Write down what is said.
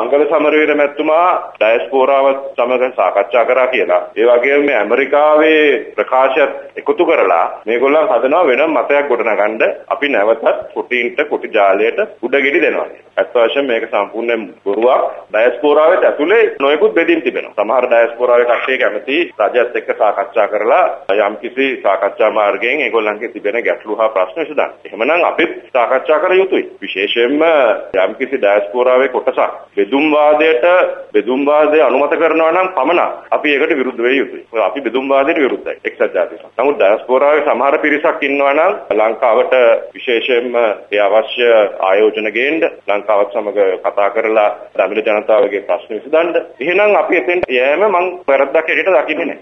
මංගල සමරවීර මැතිතුමා ඩයස්පෝරාවත් සමග සාකච්ඡා කරා කියලා. ඒ වගේම මේ ඇමරිකාවේ ප්‍රකාශයත් එකතු කරලා මේගොල්ලන් හදනවා වෙනම මතයක් ගොඩනගන්න අපි නැවතත් කුටීන්ට කුටි ජාලයට උඩගෙඩි දෙනවා. ඇත්ත වශයෙන්ම මේක සම්පූර්ණ බොරුවක්. ඩයස්පෝරාවෙත් ඇතුලේ නොයෙකුත් බෙදීම් තිබෙනවා. සමහර ඩයස්පෝරාවේ කට්ටිය කැමති රජයත් එක්ක සාකච්ඡා කරලා යම්කිසි සාකච්ඡා මාර්ගයෙන් ඒගොල්ලන්ගේ තිබෙන ගැටලු හා ප්‍රශ්න විසඳන්න. එහෙමනම් අපිත් සාකච්ඡා කර යුතුයි. විශේෂයෙන්ම යම්කිසි ඩයස්පෝරාවේ කොටසක් බෙදුම්වාදයට බෙදුම්වාදය අනුමත කරනවා නම් පමණක් අපි ඒකට විරුද්ධ වෙ යුතුයි. අපි බෙදුම්වාදයට විරුද්ධයි. එක්සත් ජාතික සංഘ. නමුත් ඩයස්පෝරාවේ සමහර පිරිසක් ඉන්නවා නම් ලංකාවට විශේෂයෙන්ම ඒ අවශ්‍ය ආයෝජන ගේන්න ලංකාවත් සමග කතා කරලා දමිළ ජනතාවගේ ප්‍රශ්න විසඳන්න. එහෙනම් අපි එතෙන් යෑම මම වැරද්දක් හැටියට දකින්නේ නැහැ.